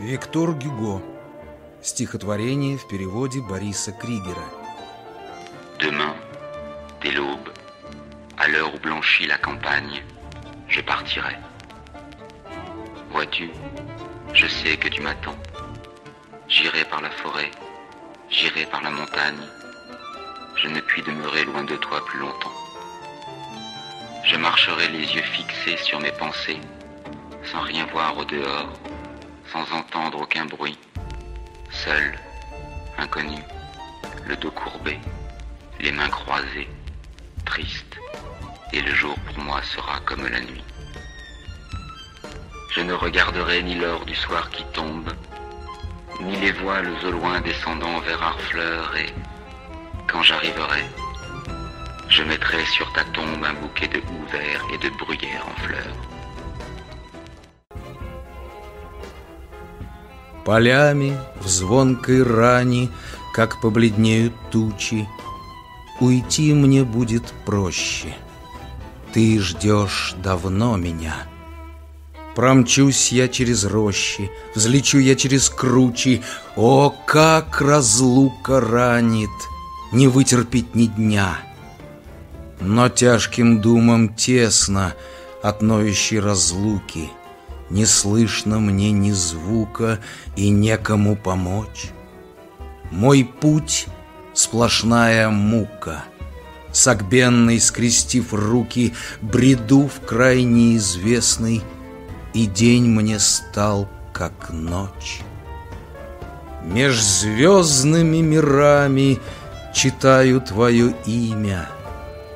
Виктор Гюго. Стихотворение в переводе Бориса Кригера. Demain, dès l'aube, à l'heure où blanchit la campagne, je partirai. Vois-tu, je sais que tu m'attends. J'irai par la forêt, j'irai par la montagne. Je ne puis demeurer loin de toi plus longtemps. Je marcherai les yeux fixés sur mes pensées, sans rien voir au dehors, sans entendre aucun bruit, seul, inconnu, le dos courbé, les mains croisées, triste, et le jour pour moi sera comme la nuit. Je ne regarderai ni l'or du soir qui tombe, ni les voiles au loin descendant vers Arfleur, et quand j'arriverai, je mettrai sur ta tombe un bouquet de houx verts et de bruyères en fleurs. полями в звонкой ране, как побледнеют тучи, уйти мне будет проще. Ты ждешь давно меня. Промчусь я через рощи, взлечу я через кручи. О, как разлука ранит, не вытерпеть ни дня. Но тяжким думам тесно от новящей разлуки — не слышно мне ни звука и некому помочь. Мой путь — сплошная мука. Согбенный, скрестив руки, бреду в край неизвестный, и день мне стал, как ночь. Меж звездными мирами читаю твое имя,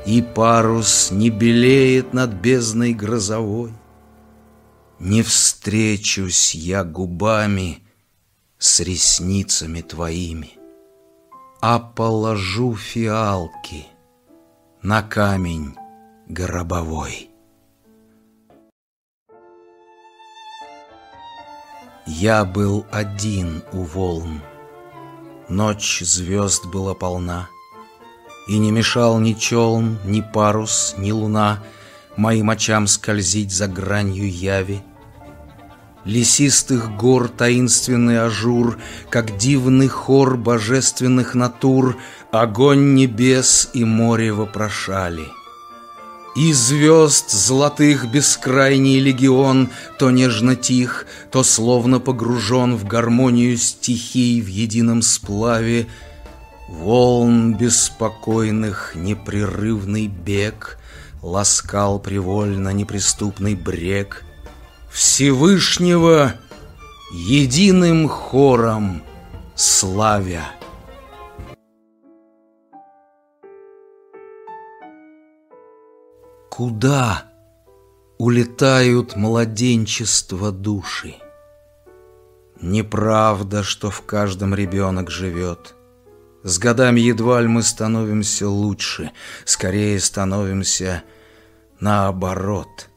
и парус не белеет над бездной грозовой. Не встречусь я губами с ресницами твоими, А положу фиалки на камень гробовой. Я был один у волн. Ночь звезд была полна, И не мешал ни челн, ни парус, ни луна — Моим очам скользить за гранью яви. Лесистых гор таинственный ажур, Как дивный хор божественных натур, Огонь небес и море вопрошали. И звезд золотых бескрайний легион То нежно тих, то словно погружен В гармонию стихий в едином сплаве, Волн беспокойных непрерывный бег — ласкал привольно неприступный брег Всевышнего единым хором славя. Куда улетают младенчество души? Неправда, что в каждом ребенок живет. С годами едва ли мы становимся лучше, скорее становимся лучше наоборот.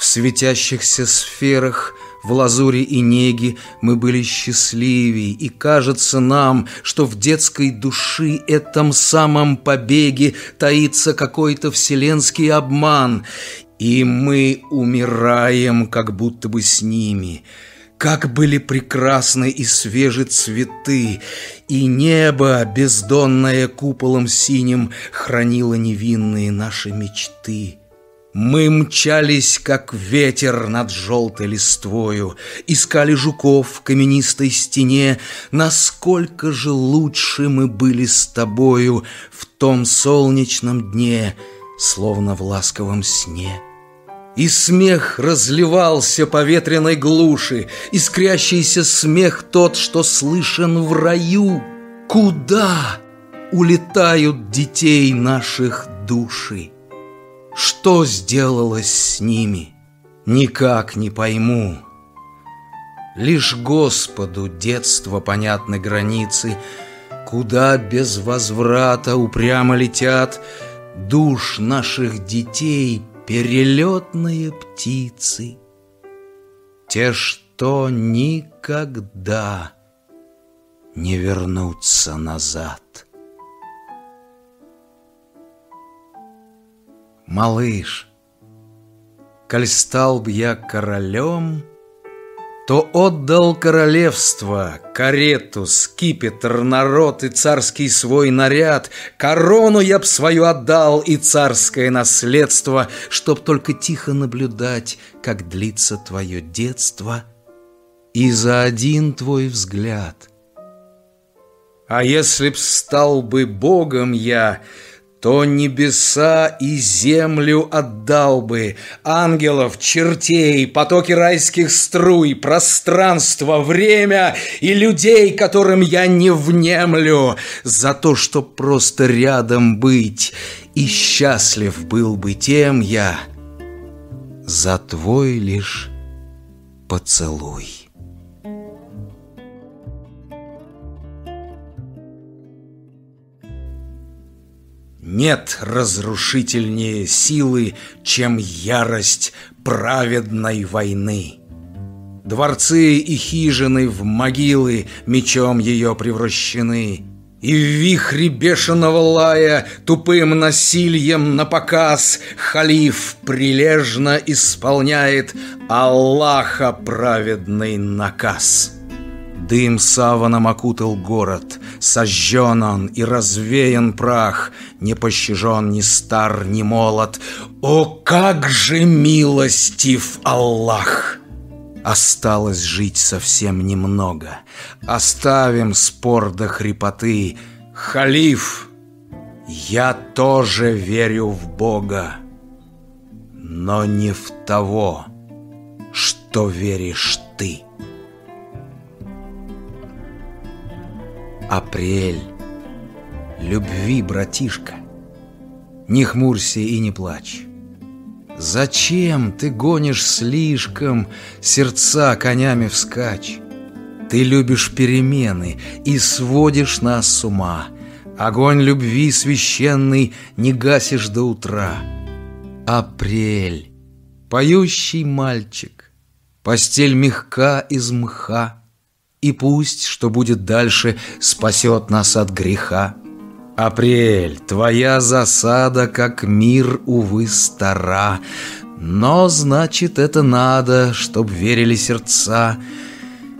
В светящихся сферах, в лазуре и неге мы были счастливее, и кажется нам, что в детской души этом самом побеге таится какой-то вселенский обман, и мы умираем, как будто бы с ними. Как были прекрасны и свежи цветы, и небо, бездонное куполом синим, хранило невинные наши мечты. Мы мчались, как ветер над желтой листвою, Искали жуков в каменистой стене, Насколько же лучше мы были с тобою В том солнечном дне, словно в ласковом сне. И смех разливался по ветреной глуши, Искрящийся смех тот, что слышен в раю. Куда улетают детей наших души? Что сделалось с ними? Никак не пойму. Лишь Господу детство понятны границы, Куда без возврата упрямо летят Душ наших детей перелетные птицы. Те, что никогда не вернутся назад. малыш, коль стал б я королем, то отдал королевство, карету, скипетр, народ и царский свой наряд, корону я б свою отдал и царское наследство, чтоб только тихо наблюдать, как длится твое детство, и за один твой взгляд. А если б стал бы богом я, — то небеса и землю отдал бы, ангелов, чертей, потоки райских струй, пространство, время и людей, которым я не внемлю, за то, что просто рядом быть, и счастлив был бы тем я за твой лишь поцелуй. нет разрушительнее силы, чем ярость праведной войны. Дворцы и хижины в могилы мечом ее превращены. И в вихре бешеного лая тупым насильем на показ Халиф прилежно исполняет Аллаха праведный наказ дым саваном окутал город, сожжен он и развеян прах, не пощажен ни стар, ни молод. О, как же милостив Аллах! Осталось жить совсем немного. Оставим спор до хрипоты. Халиф, я тоже верю в Бога, но не в того, что веришь апрель, любви, братишка, не хмурься и не плачь. Зачем ты гонишь слишком сердца конями вскачь? Ты любишь перемены и сводишь нас с ума. Огонь любви священный не гасишь до утра. Апрель, поющий мальчик, постель мягка из мха — и пусть, что будет дальше, спасет нас от греха. Апрель, твоя засада, как мир, увы, стара, но, значит, это надо, чтоб верили сердца.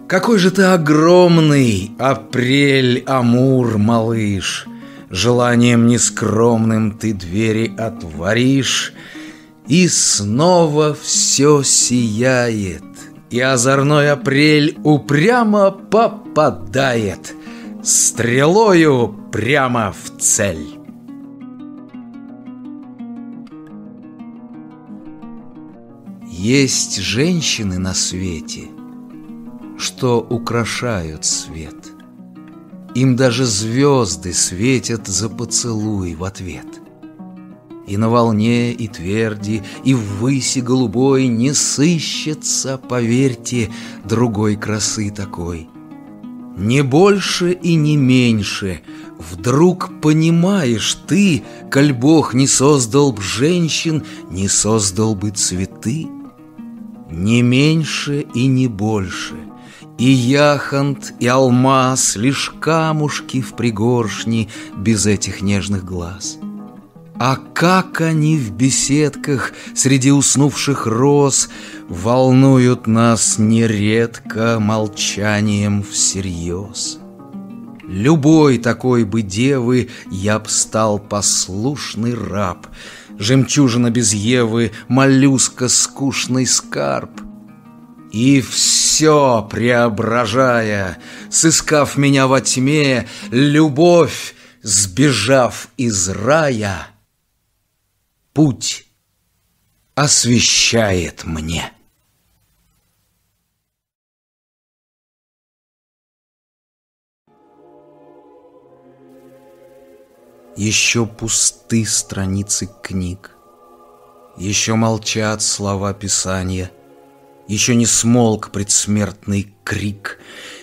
Какой же ты огромный, апрель, амур, малыш! Желанием нескромным ты двери отворишь, И снова все сияет, и озорной апрель упрямо попадает стрелою прямо в цель. Есть женщины на свете, что украшают свет. Им даже звезды светят за поцелуй в ответ. И на волне, и тверди, и в выси голубой Не сыщется, поверьте, другой красы такой. Не больше и не меньше Вдруг понимаешь ты, Коль Бог не создал б женщин, Не создал бы цветы. Не меньше и не больше — и яхонт, и алмаз, лишь камушки в пригоршни без этих нежных глаз — а как они в беседках среди уснувших роз Волнуют нас нередко молчанием всерьез. Любой такой бы девы я б стал послушный раб, Жемчужина без Евы, моллюска скучный скарб. И все преображая, сыскав меня во тьме, Любовь, сбежав из рая — путь освещает мне. Еще пусты страницы книг, Еще молчат слова Писания, Еще не смолк предсмертный крик,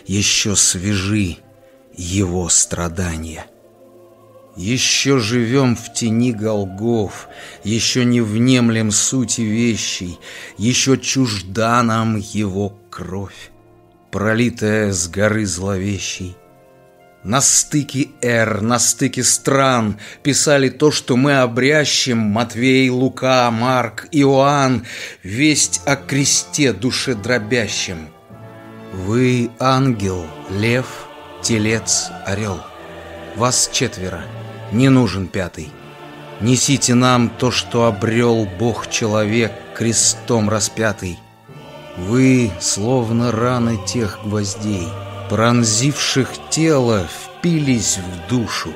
Еще свежи его страдания — еще живем в тени голгов, Еще не внемлем сути вещей, Еще чужда нам его кровь, Пролитая с горы зловещей. На стыке эр, на стыке стран Писали то, что мы обрящим Матвей, Лука, Марк, Иоанн Весть о кресте душе дробящем Вы ангел, лев, телец, орел. Вас четверо — не нужен пятый. Несите нам то, что обрел Бог-человек крестом распятый. Вы словно раны тех гвоздей, пронзивших тело, впились в душу.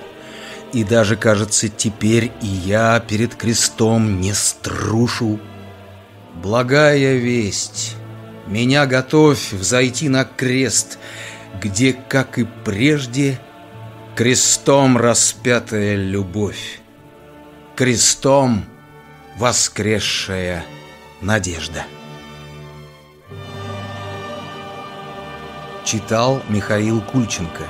И даже, кажется, теперь и я перед крестом не струшу. Благая весть, меня готовь взойти на крест, где, как и прежде, — крестом распятая любовь, крестом воскресшая надежда. Читал Михаил Кульченко.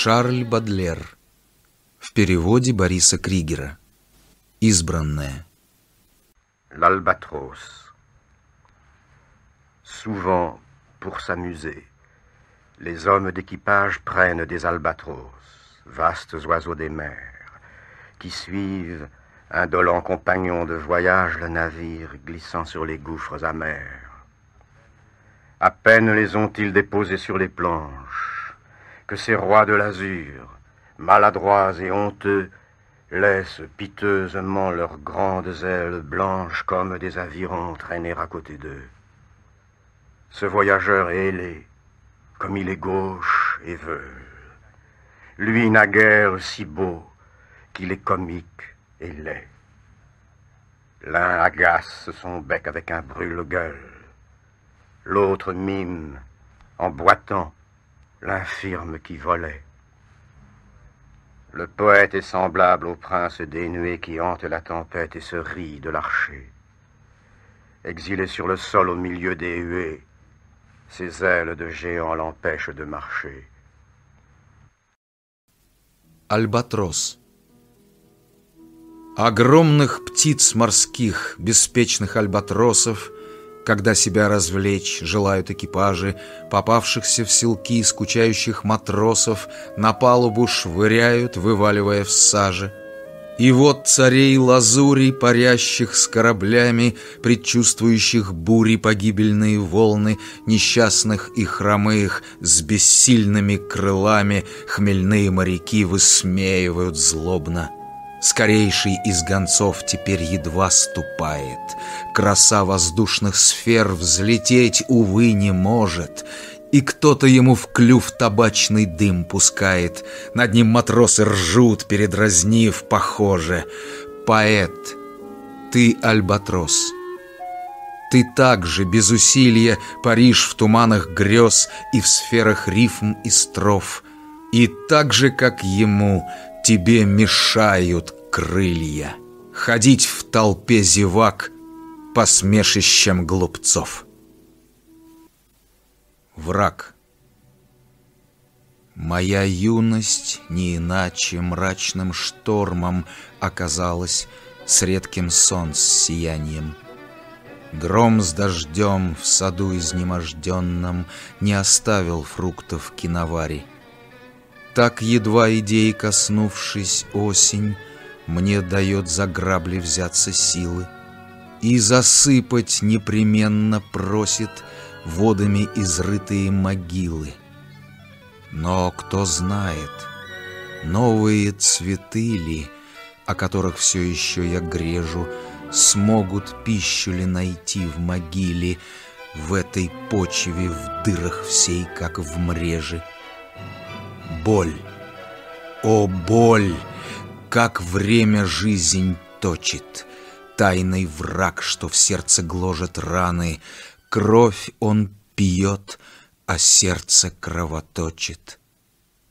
Шарль Бадлер В переводе Бориса Кригера Избранная L'albatros Souvent, pour s'amuser, les hommes d'équipage prennent des albatros, vastes oiseaux des mers, qui suivent, indolents compagnons de voyage, le navire glissant sur les gouffres amers. À peine les ont-ils déposés sur les planches, que ces rois de l'azur, maladroits et honteux, laissent piteusement leurs grandes ailes blanches comme des avirons traîner à côté d'eux. Ce voyageur est ailé, comme il est gauche et veule. Lui naguère si beau qu'il est comique et laid. L'un agace son bec avec un brûle-gueule, l'autre mime en boitant l'infirme qui volait. Le poète est semblable au prince dénué qui hante la tempête et se rit de l'archer. Exilé sur le sol au milieu des huées, ses ailes de géant l'empêchent de marcher. Альбатрос Огромных птиц морских, беспечных альбатросов — когда себя развлечь желают экипажи, попавшихся в селки скучающих матросов на палубу швыряют, вываливая в саже. И вот царей лазури, парящих с кораблями, предчувствующих бури погибельные волны, несчастных и хромых, с бессильными крылами, хмельные моряки высмеивают злобно — Скорейший из гонцов теперь едва ступает. Краса воздушных сфер взлететь, увы, не может. И кто-то ему в клюв табачный дым пускает. Над ним матросы ржут, передразнив, похоже. Поэт, ты альбатрос. Ты также без усилия паришь в туманах грез и в сферах рифм и строф. И так же, как ему, тебе мешают крылья, ходить в толпе зевак посмешищем глупцов. Враг. Моя юность не иначе мрачным штормом оказалась с редким солнц сиянием. Гром с дождем в саду изнеможденном не оставил фруктов киновари. Так едва идеи, коснувшись осень, мне дает за грабли взяться силы. И засыпать непременно просит водами изрытые могилы. Но кто знает, новые цветы ли, о которых все еще я грежу, смогут пищу ли найти в могиле, в этой почве, в дырах всей, как в мреже — боль. О, боль, как время жизнь точит, Тайный враг, что в сердце гложет раны, Кровь он пьет, а сердце кровоточит.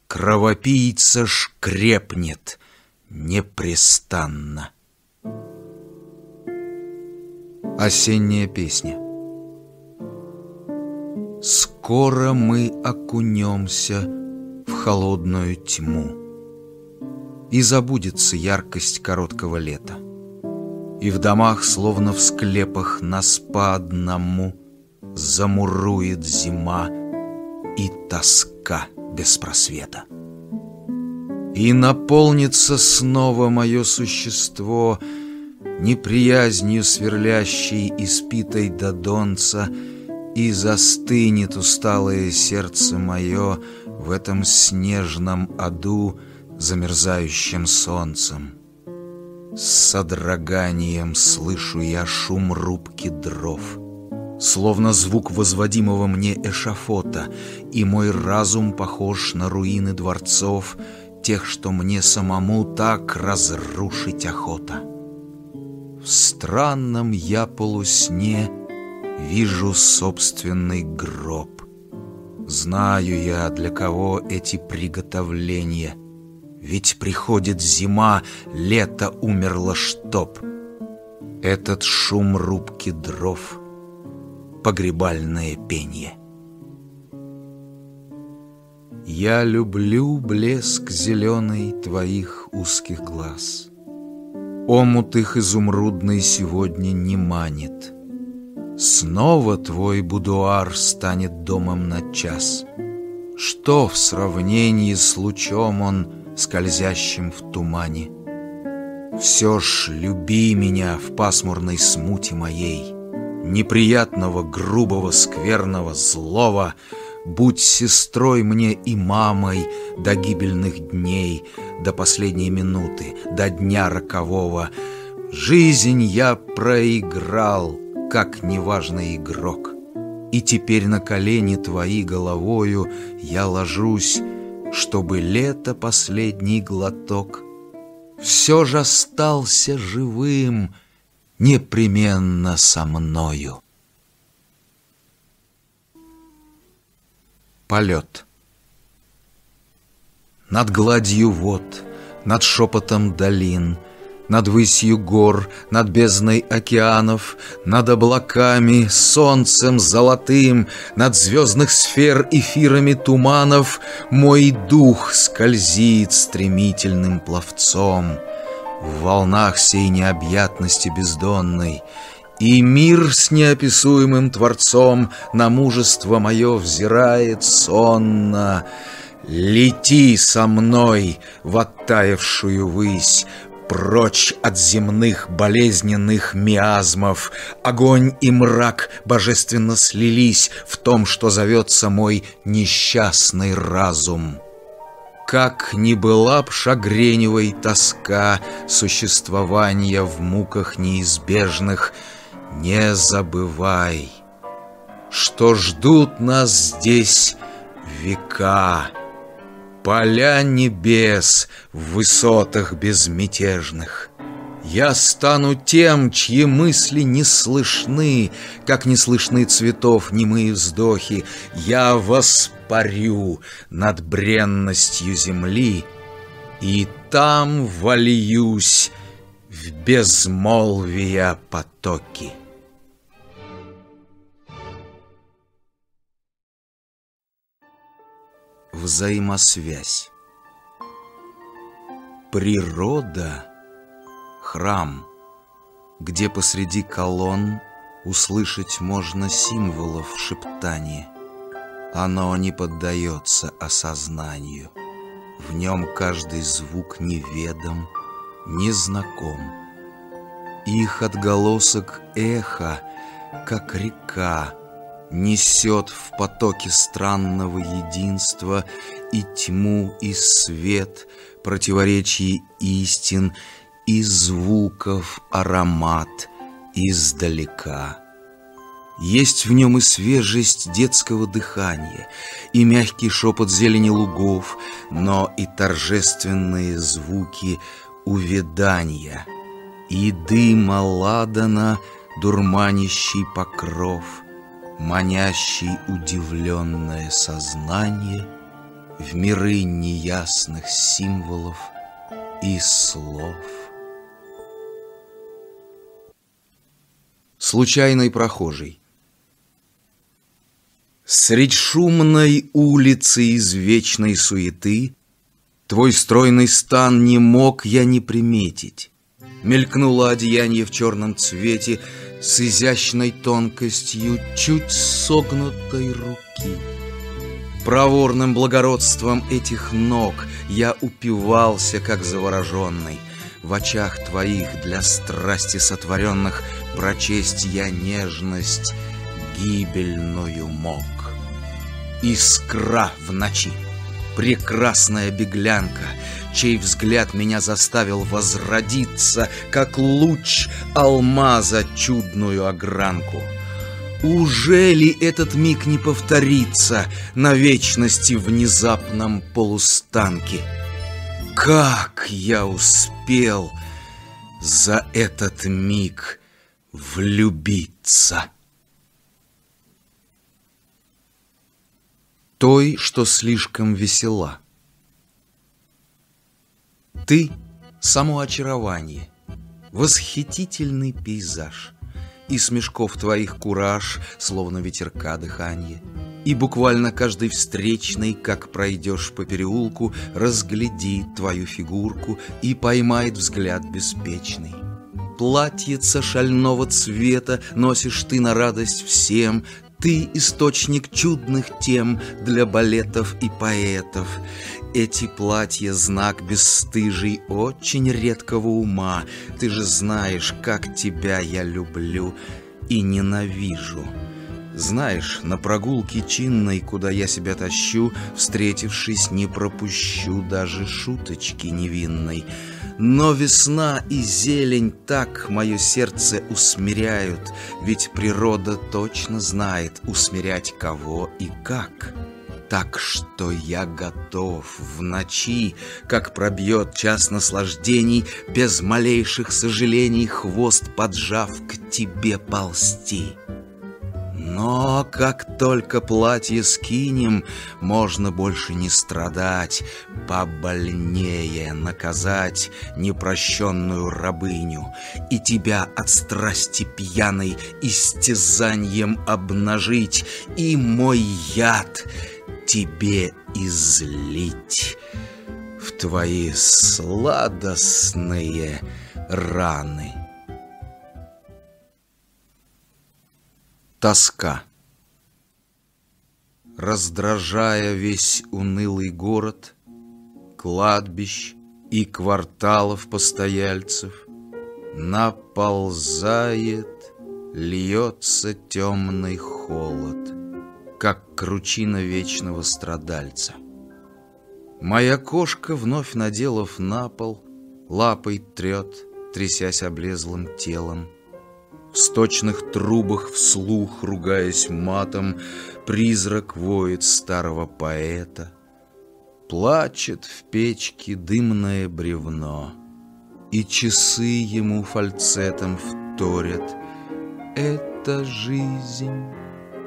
Кровопийца ж крепнет непрестанно. Осенняя песня Скоро мы окунемся холодную тьму. И забудется яркость короткого лета. И в домах, словно в склепах, нас по одному Замурует зима и тоска без просвета. И наполнится снова мое существо Неприязнью сверлящей и спитой до донца, И застынет усталое сердце мое — в этом снежном аду замерзающим солнцем. С содроганием слышу я шум рубки дров, словно звук возводимого мне эшафота, и мой разум похож на руины дворцов, тех, что мне самому так разрушить охота. В странном я полусне вижу собственный гроб. Знаю я, для кого эти приготовления. Ведь приходит зима, лето умерло чтоб. Этот шум рубки дров, погребальное пение. Я люблю блеск зеленый твоих узких глаз. Омут их изумрудный сегодня не манит — Снова твой будуар станет домом на час. Что в сравнении с лучом он, скользящим в тумане? Все ж люби меня в пасмурной смуте моей, Неприятного, грубого, скверного, злого, Будь сестрой мне и мамой до гибельных дней, До последней минуты, до дня рокового. Жизнь я проиграл, как неважный игрок. И теперь на колени твои головою я ложусь, чтобы лето последний глоток. Все же остался живым непременно со мною. Полет Над гладью вод, над шепотом долин — над высью гор, над бездной океанов, над облаками, солнцем золотым, над звездных сфер эфирами туманов мой дух скользит стремительным пловцом в волнах сей необъятности бездонной. И мир с неописуемым Творцом На мужество мое взирает сонно. Лети со мной в оттаявшую высь, прочь от земных болезненных миазмов. Огонь и мрак божественно слились в том, что зовется мой несчастный разум. Как ни была б шагреневой тоска существования в муках неизбежных, не забывай, что ждут нас здесь века поля небес в высотах безмятежных. Я стану тем, чьи мысли не слышны, как не слышны цветов немые вздохи. Я воспарю над бренностью земли и там вольюсь в безмолвие потоки. взаимосвязь. Природа — храм, где посреди колонн услышать можно символов шептания. Оно не поддается осознанию. В нем каждый звук неведом, незнаком. Их отголосок эхо, как река, несет в потоке странного единства и тьму, и свет, противоречий истин, и звуков аромат издалека. Есть в нем и свежесть детского дыхания, и мягкий шепот зелени лугов, но и торжественные звуки увядания, и дыма ладана, дурманящий покров — манящий удивленное сознание в миры неясных символов и слов. Случайный прохожий Средь шумной улицы из вечной суеты Твой стройный стан не мог я не приметить. Мелькнуло одеяние в черном цвете, с изящной тонкостью чуть согнутой руки. Проворным благородством этих ног я упивался, как завороженный. В очах твоих для страсти сотворенных прочесть я нежность гибельную мог. Искра в ночи прекрасная беглянка, чей взгляд меня заставил возродиться, как луч алмаза чудную огранку. Уже ли этот миг не повторится на вечности внезапном полустанке? Как я успел за этот миг влюбиться? той, что слишком весела. Ты – само очарование, восхитительный пейзаж, И смешков твоих кураж, словно ветерка дыхание, И буквально каждый встречный, как пройдешь по переулку, Разгляди твою фигурку и поймает взгляд беспечный платьица шального цвета Носишь ты на радость всем, ты – источник чудных тем для балетов и поэтов. Эти платья – знак бесстыжий очень редкого ума. Ты же знаешь, как тебя я люблю и ненавижу. Знаешь, на прогулке чинной, куда я себя тащу, встретившись, не пропущу даже шуточки невинной – но весна и зелень так мое сердце усмиряют, ведь природа точно знает усмирять кого и как. Так что я готов в ночи, как пробьет час наслаждений, без малейших сожалений хвост поджав к тебе ползти. Но как только платье скинем, можно больше не страдать, побольнее наказать непрощенную рабыню и тебя от страсти пьяной истязанием обнажить и мой яд тебе излить в твои сладостные раны. тоска. Раздражая весь унылый город, кладбищ и кварталов постояльцев, наползает, льется темный холод, как кручина вечного страдальца. Моя кошка, вновь наделав на пол, лапой трет, трясясь облезлым телом, в сточных трубах вслух, ругаясь матом, призрак воет старого поэта. Плачет в печке дымное бревно, и часы ему фальцетом вторят. Это жизнь,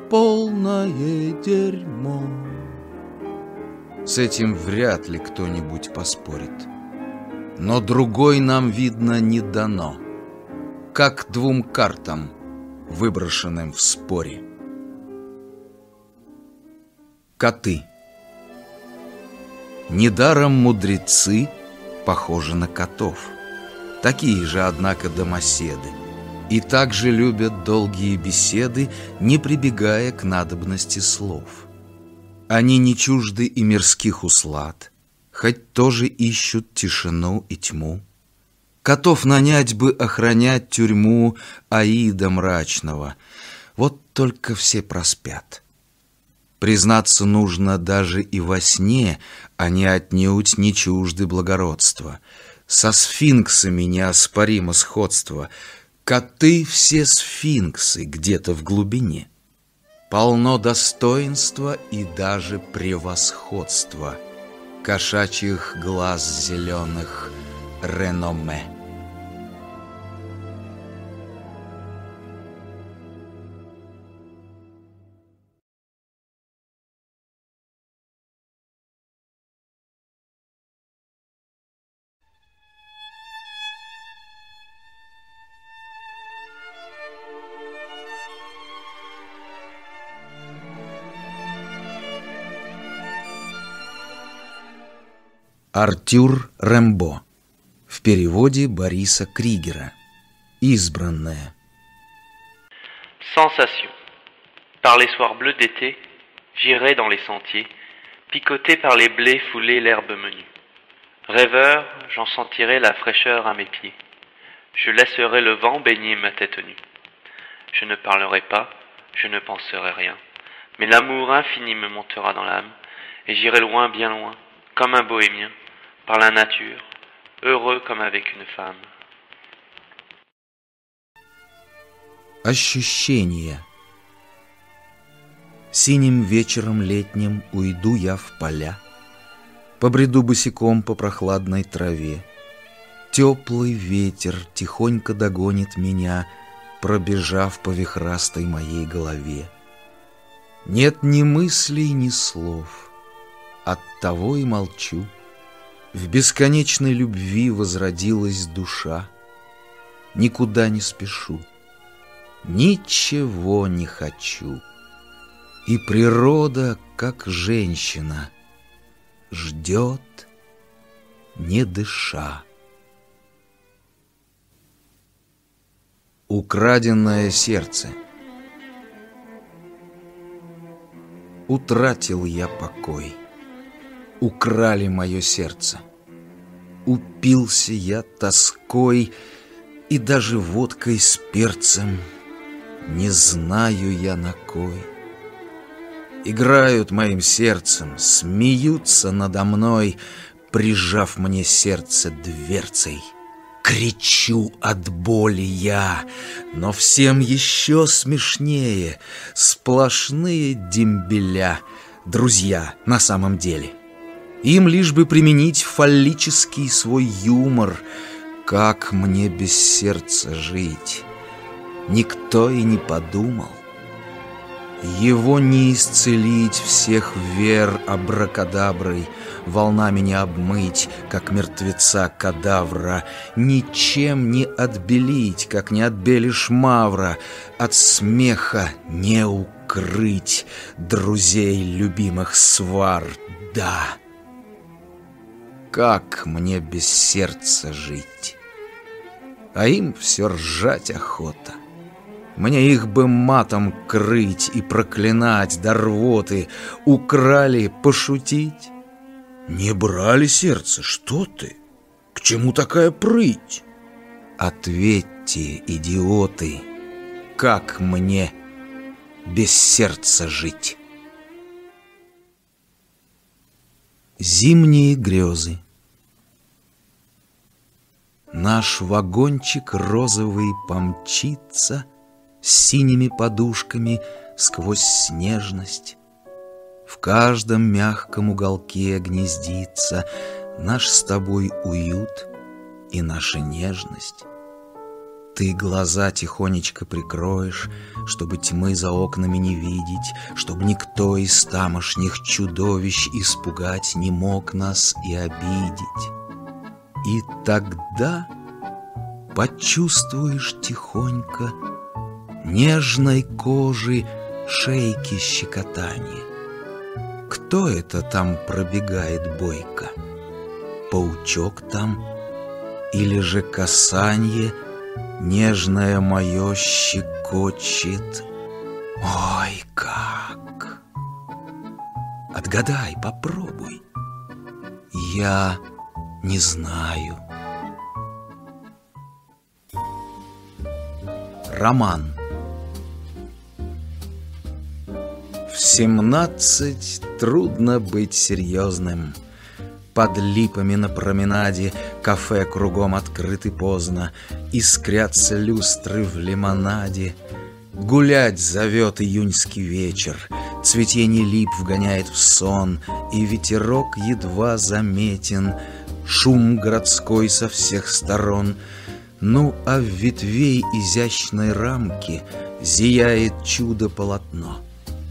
полное дерьмо. С этим вряд ли кто-нибудь поспорит. Но другой нам, видно, не дано — как двум картам, выброшенным в споре. Коты. Недаром мудрецы похожи на котов. Такие же, однако, домоседы. И также любят долгие беседы, не прибегая к надобности слов. Они не чужды и мирских услад, хоть тоже ищут тишину и тьму, Котов нанять бы охранять тюрьму Аида Мрачного. Вот только все проспят. Признаться нужно даже и во сне, они отнюдь не чужды благородства. Со сфинксами неоспоримо сходство. Коты все сфинксы где-то в глубине. Полно достоинства и даже превосходства. Кошачьих глаз зеленых — реноме. Артюр Рэмбо. В переводе Бориса Кригера. Избранная. Sensation. Par les soirs bleus d'été, j'irai dans les sentiers, picoté par les blés foulés l'herbe menue. Rêveur, j'en sentirai la fraîcheur à mes pieds. Je laisserai le vent baigner ma tête nue. Je ne parlerai pas, je ne penserai rien. Mais l'amour infini me montera dans l'âme, et j'irai loin, bien loin, comme un bohémien, par la nature, heureux comme avec une femme. Ощущение. Синим вечером летним уйду я в поля, Побреду босиком по прохладной траве. Теплый ветер тихонько догонит меня, Пробежав по вихрастой моей голове. Нет ни мыслей, ни слов, Оттого и молчу — в бесконечной любви возродилась душа. Никуда не спешу, ничего не хочу. И природа, как женщина, ждет, не дыша. Украденное сердце. Утратил я покой украли мое сердце. Упился я тоской и даже водкой с перцем. Не знаю я на кой. Играют моим сердцем, смеются надо мной, прижав мне сердце дверцей. Кричу от боли я, но всем еще смешнее, сплошные дембеля, друзья на самом деле. — им лишь бы применить фаллический свой юмор. Как мне без сердца жить? Никто и не подумал. Его не исцелить всех вер абракадаброй, Волнами не обмыть, как мертвеца кадавра, Ничем не отбелить, как не отбелишь мавра, От смеха не укрыть друзей любимых свар, да как мне без сердца жить? А им все ржать охота. Мне их бы матом крыть и проклинать до рвоты, украли, пошутить. Не брали сердце, что ты? К чему такая прыть? Ответьте, идиоты, как мне без сердца жить? Зимние грезы Наш вагончик розовый помчится Синими подушками сквозь снежность. В каждом мягком уголке гнездится Наш с тобой уют и наша нежность. Ты глаза тихонечко прикроешь, Чтобы тьмы за окнами не видеть, Чтобы никто из тамошних чудовищ Испугать не мог нас и обидеть. И тогда почувствуешь тихонько нежной кожи шейки щекотание. Кто это там пробегает бойко? Паучок там или же касанье нежное мое щекочет? Ой, как! Отгадай, попробуй. Я не знаю. Роман В семнадцать трудно быть серьезным. Под липами на променаде Кафе кругом открыты поздно, Искрятся люстры в лимонаде. Гулять зовет июньский вечер, Цветение лип вгоняет в сон, И ветерок едва заметен — шум городской со всех сторон, ну а в ветвей изящной рамки зияет чудо-полотно.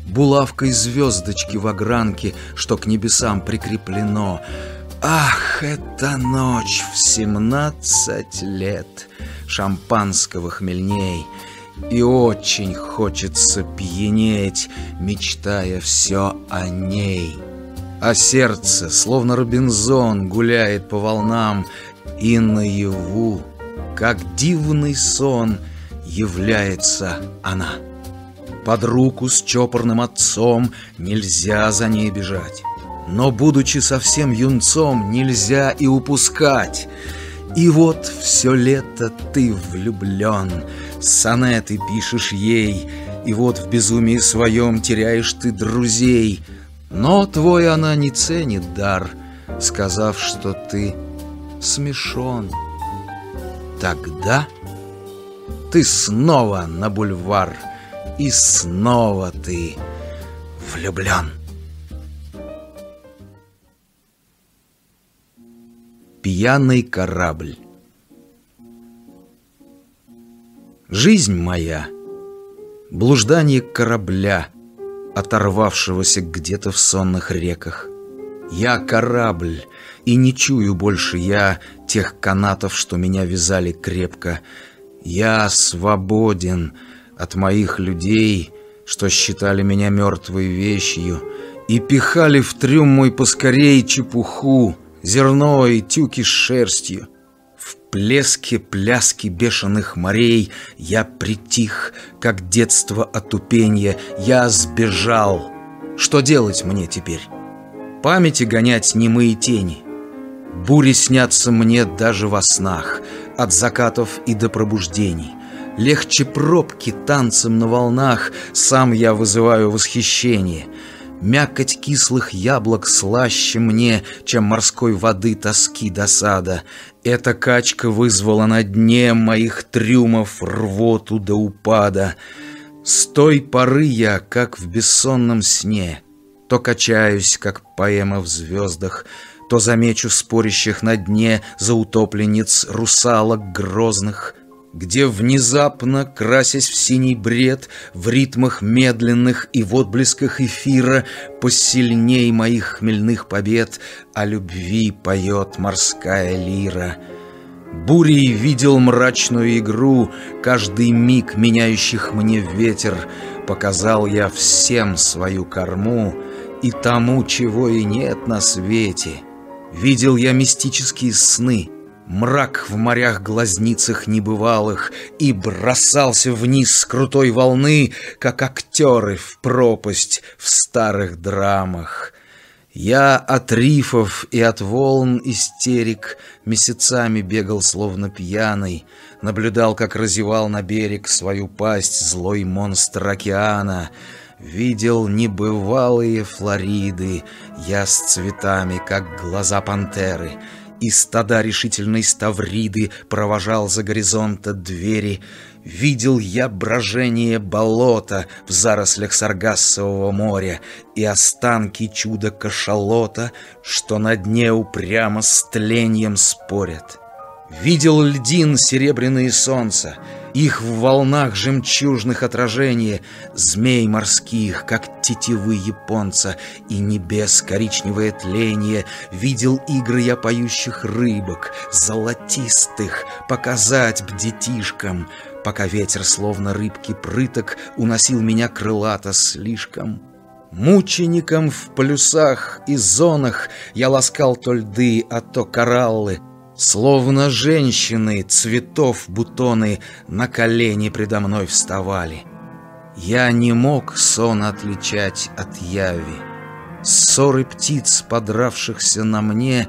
Булавкой звездочки в огранке, что к небесам прикреплено. Ах, это ночь в семнадцать лет шампанского хмельней — и очень хочется пьянеть, мечтая все о ней а сердце, словно Робинзон, гуляет по волнам, и наяву, как дивный сон, является она. Под руку с чопорным отцом нельзя за ней бежать. Но, будучи совсем юнцом, нельзя и упускать. И вот все лето ты влюблен, сонеты пишешь ей, И вот в безумии своем теряешь ты друзей — но твой она не ценит дар, сказав, что ты смешон. Тогда ты снова на бульвар, и снова ты влюблен. Пьяный корабль Жизнь моя — блуждание корабля — оторвавшегося где-то в сонных реках. Я корабль, и не чую больше я тех канатов, что меня вязали крепко. Я свободен от моих людей, что считали меня мертвой вещью, и пихали в трюм мой поскорей чепуху, зерно и тюки с шерстью. Плески, пляски бешеных морей я притих, как детство отупенья, я сбежал. Что делать мне теперь? Памяти гонять немые тени. Бури снятся мне даже во снах, от закатов и до пробуждений. Легче пробки танцем на волнах, сам я вызываю восхищение — мякоть кислых яблок слаще мне, чем морской воды тоски досада. Эта качка вызвала на дне моих трюмов рвоту до упада. С той поры я, как в бессонном сне, то качаюсь, как поэма в звездах, то замечу спорящих на дне за утопленниц русалок грозных — где внезапно, красясь в синий бред, в ритмах медленных и в отблесках эфира, посильней моих хмельных побед, о любви поет морская лира. Бурей видел мрачную игру, каждый миг меняющих мне ветер, показал я всем свою корму и тому, чего и нет на свете. Видел я мистические сны — Мрак в морях глазницах небывалых И бросался вниз с крутой волны, Как актеры в пропасть в старых драмах. Я от рифов и от волн истерик Месяцами бегал словно пьяный, Наблюдал, как разевал на берег свою пасть Злой монстр океана, Видел небывалые флориды, Я с цветами, как глаза пантеры — и стада решительной ставриды провожал за горизонта двери. Видел я брожение болота в зарослях Саргассового моря и останки чуда кашалота, что на дне упрямо с тленьем спорят. Видел льдин серебряные солнца — их в волнах жемчужных отражений, змей морских, как тетивы японца, и небес коричневое тление, видел игры я поющих рыбок, золотистых, показать б детишкам, пока ветер, словно рыбки прыток, уносил меня крылато слишком. Мучеником в полюсах и зонах я ласкал то льды, а то кораллы — Словно женщины, цветов бутоны на колени предо мной вставали. Я не мог сон отличать от яви. Ссоры птиц, подравшихся на мне,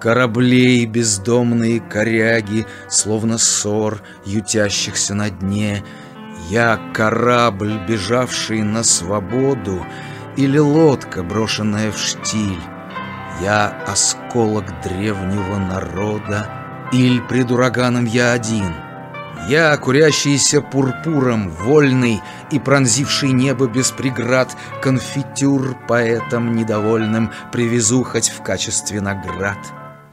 Кораблей бездомные коряги, Словно ссор, ютящихся на дне, Я корабль, бежавший на свободу, Или лодка, брошенная в штиль, я осколок древнего народа, Иль пред ураганом я один. Я, курящийся пурпуром, вольный И пронзивший небо без преград, Конфитюр поэтам недовольным Привезу хоть в качестве наград.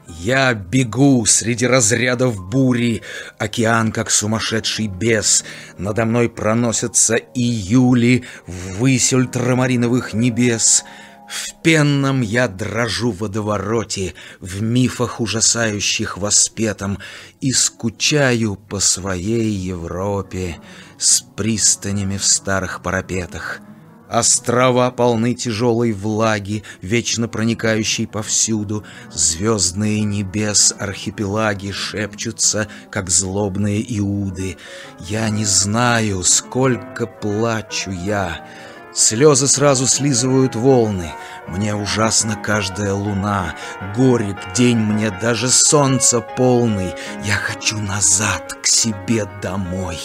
Я бегу среди разрядов бури, Океан, как сумасшедший бес. Надо мной проносятся июли Ввысь ультрамариновых небес — в пенном я дрожу в водовороте, в мифах ужасающих воспетом, и скучаю по своей Европе с пристанями в старых парапетах. Острова полны тяжелой влаги, вечно проникающей повсюду. Звездные небес архипелаги шепчутся, как злобные иуды. Я не знаю, сколько плачу я, Слезы сразу слизывают волны. Мне ужасно каждая луна. Горек день мне даже солнца полный. Я хочу назад, к себе домой.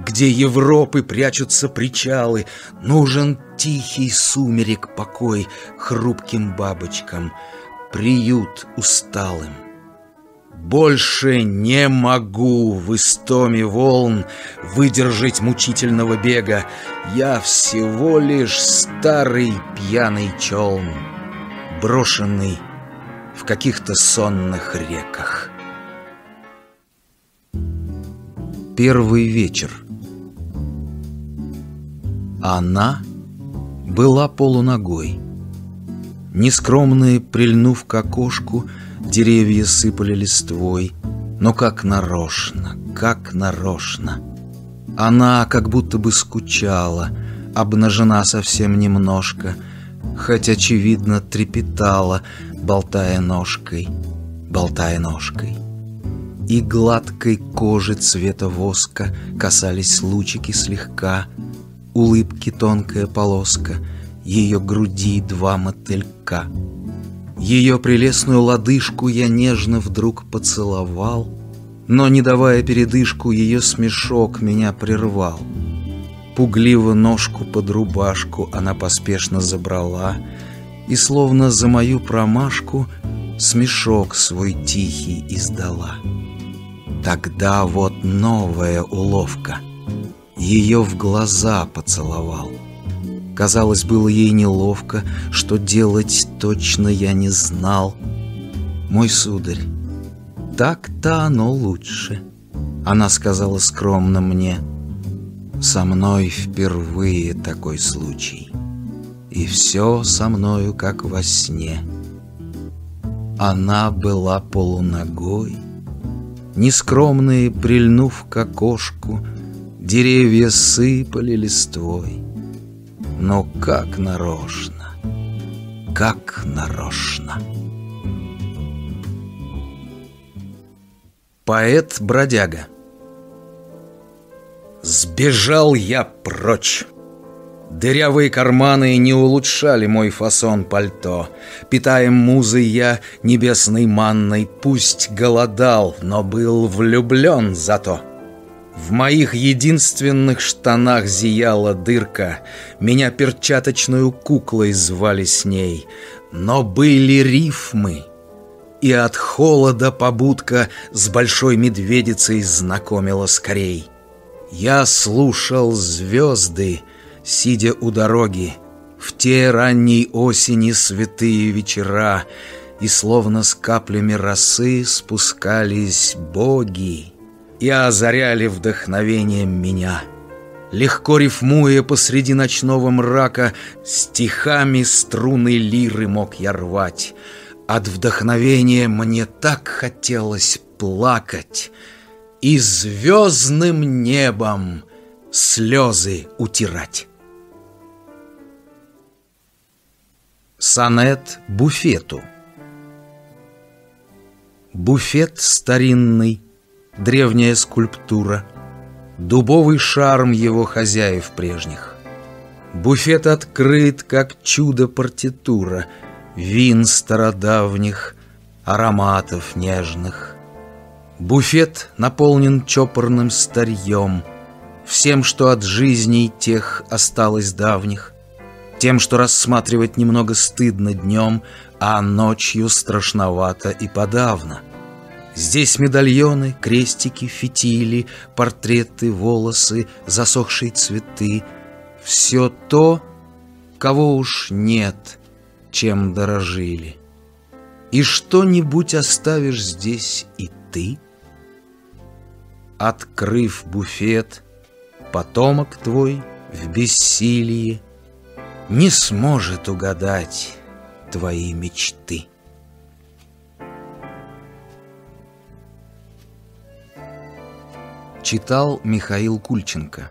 Где Европы прячутся причалы, Нужен тихий сумерек покой Хрупким бабочкам, приют усталым. Больше не могу в истоме волн выдержать мучительного бега. Я всего лишь старый пьяный челн, брошенный в каких-то сонных реках. Первый вечер. Она была полуногой. Нескромно прильнув к окошку, Деревья сыпали листвой, но как нарочно, как нарочно. Она как будто бы скучала, обнажена совсем немножко, хоть, очевидно, трепетала, болтая ножкой, болтая ножкой. И гладкой кожи цвета воска касались лучики слегка, улыбки тонкая полоска, ее груди два мотылька — ее прелестную лодыжку я нежно вдруг поцеловал, но, не давая передышку, ее смешок меня прервал. Пугливо ножку под рубашку она поспешно забрала, и, словно за мою промашку, смешок свой тихий издала. Тогда вот новая уловка. Ее в глаза поцеловал — Казалось, было ей неловко, что делать точно я не знал. «Мой сударь, так-то оно лучше», — она сказала скромно мне. «Со мной впервые такой случай, и все со мною, как во сне». Она была полуногой, нескромные прильнув к окошку, деревья сыпали листвой. Но как нарочно, как нарочно. Поэт-бродяга Сбежал я прочь. Дырявые карманы не улучшали мой фасон пальто. Питаем музы я небесной манной, пусть голодал, но был влюблен зато. В моих единственных штанах зияла дырка. Меня перчаточную куклой звали с ней. Но были рифмы. И от холода побудка с большой медведицей знакомила скорей. Я слушал звезды, сидя у дороги, В те ранней осени святые вечера, И словно с каплями росы спускались боги и озаряли вдохновением меня. Легко рифмуя посреди ночного мрака, стихами струны лиры мог я рвать. От вдохновения мне так хотелось плакать. И звездным небом слезы утирать. Сонет буфету Буфет старинный древняя скульптура, дубовый шарм его хозяев прежних. Буфет открыт, как чудо-партитура, вин стародавних, ароматов нежных. Буфет наполнен чопорным старьем, всем, что от жизней тех осталось давних, тем, что рассматривать немного стыдно днем, а ночью страшновато и подавно — Здесь медальоны, крестики, фитили, портреты, волосы, засохшие цветы. Все то, кого уж нет, чем дорожили. И что-нибудь оставишь здесь и ты? Открыв буфет, потомок твой в бессилии Не сможет угадать твои мечты. читал Михаил Кульченко.